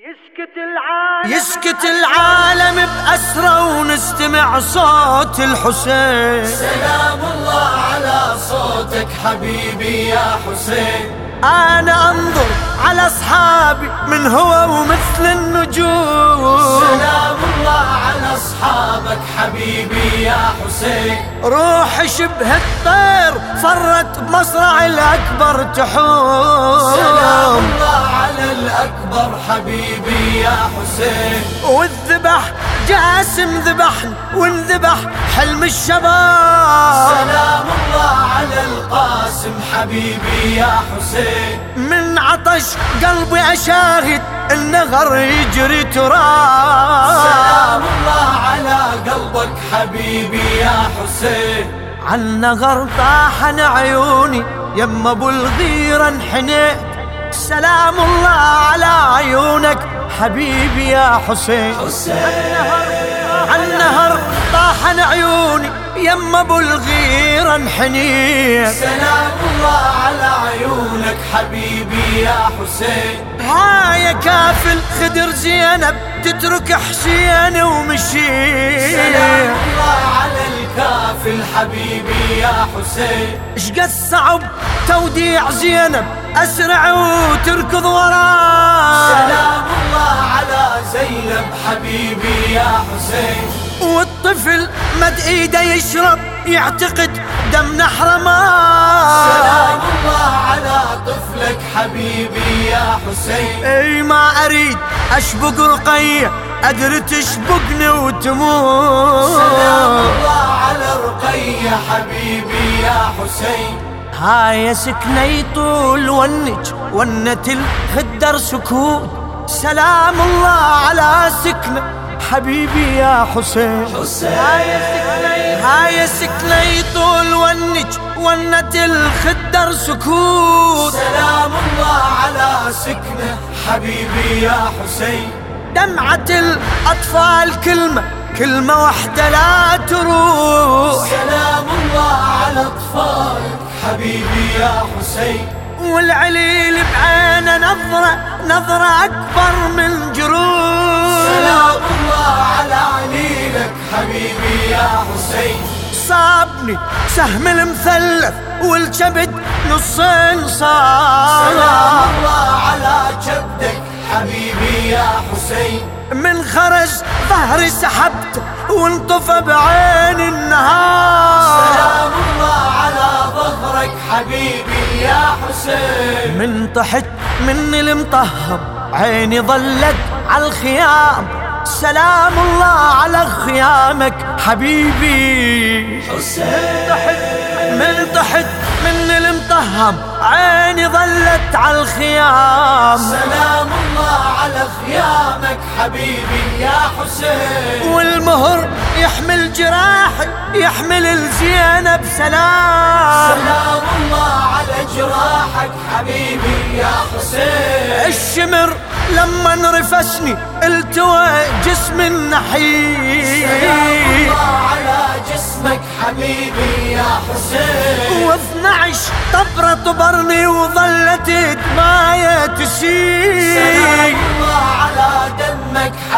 يسكت العالم يسكت العالم بأسرة ونستمع صوت الحسين. سلام الله على صوتك حبيبي يا حسين. أنا أنظر على أصحابي من هو ومثل النجوم. سلام الله على أصحابك حبيبي يا حسين. روح شبه الطير فرت بمصرع الأكبر تحوم. سلام الله على الأكبر حبيبي يا حسين. والذبح جاسم ذبحن وانذبح حلم الشباب. سلام الله على القاسم حبيبي يا حسين. من عطش قلبي أشاهد النهر يجري تراب. سلام الله على قلبك حبيبي يا حسين. عالنهر طاحن عيوني يما أبو الغيرة انحنيت. سلام الله على عيونك. حبيبي يا حسين. عالنهر طاحن عيوني يما أبو الغيرة انحنيت. سلام الله على عيونك حبيبي يا حسين. هاي كافل خدر زينب تترك حسين سلام ومشيت الله الكافل حبيبي يا حسين. شقد صعب توديع زينب أسرع وتركض وراه سلام الله على زينب حبيبي يا حسين. والطفل مد إيده يشرب يعتقد دم نحر ماء سلام الله على طفلك حبيبي يا حسين. إي ما أريد اشبق رقيه ادري تشبقني سلام وتموت الله على رقية حبيبي يا حسين. هاي سكني طول ونج ونت الخدر سكوت. سلام الله على سكنة حبيبي يا حسين. هاي سكني طول ونج ونت الخدر سكوت. سلام الله على سكنة حبيبي يا حسين. دمعة الأطفال كلمة كلمة واحدة لا تروح. سلام الله على أطفالك حبيبي يا حسين. والعليل بعينه نظرة نظرة أكبر من جروح. سلام الله على عليلك حبيبي يا حسين. صابني سهم المثلث والكبد نصين صار. سلام الله على حسين من خرج ظهري سحبته وانطفى بعين النهار. سلام الله على ظهرك حبيبي يا حسين. من طحت من المطهب عيني ظلت على الخيام. سلام الله على خيامك حبيبي. حسين. من تحت من المطهم عيني ظلت على الخيام. سلام الله خيامك حبيبي يا حسين. والمهر يحمل جراحي يحمل الزينب سلام سلام الله على جراحك حبيبي يا حسين. الشمر لما انرفسني التوى جسم سلام النحيل الله على جسمك حبيبي يا حسين. واثنعش طبرة طبرني وظلت دماية سلام تسيل الله على دمك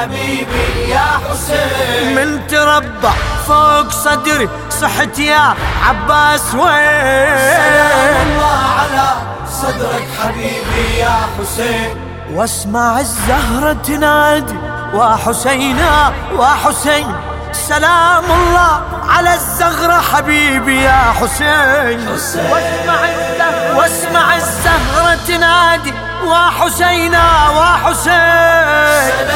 حبيبي يا حسين. من تربع فوق صدري صحت يا عباس سلام وين الله على صدرك حبيبي يا حسين. واسمع الزهرة تنادي وحسينا وحسين. سلام الله على الزغرة حبيبي يا حسين. حسين. واسمع الزهرة واسمع الزهرة تنادي وحسينا وحسين.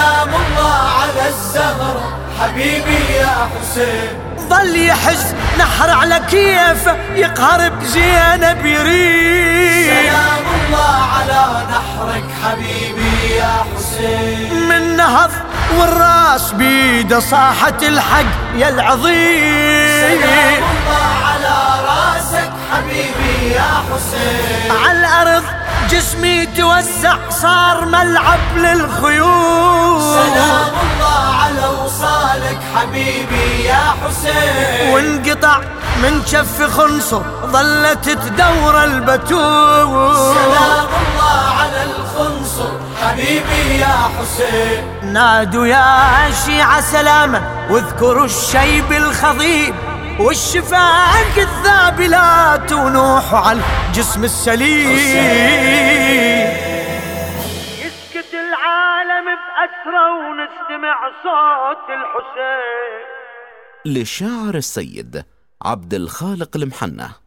ظل يحز نحر على كيفه يقهر بزينب يريد سلام الله على نحرك حبيبي يا حسين. من نهض والراس بيده صاحت الحق يا العظيم. سلام الله على راسك حبيبي يا حسين. على الأرض جسمي توزع صار ملعب للخيول سلام وانقطع من كف خنصر ظلت تدور البتول. سلام الله على الخنصر حبيبي يا حسين. نادوا يا شيعة سلاما واذكروا الشيب الخضيب والشفاق الذابلات ونوحوا على الجسم السليم. يسكت العالم بأسرة ونستمع صوت الحسين. للشاعر السيد عبد الخالق المحنة.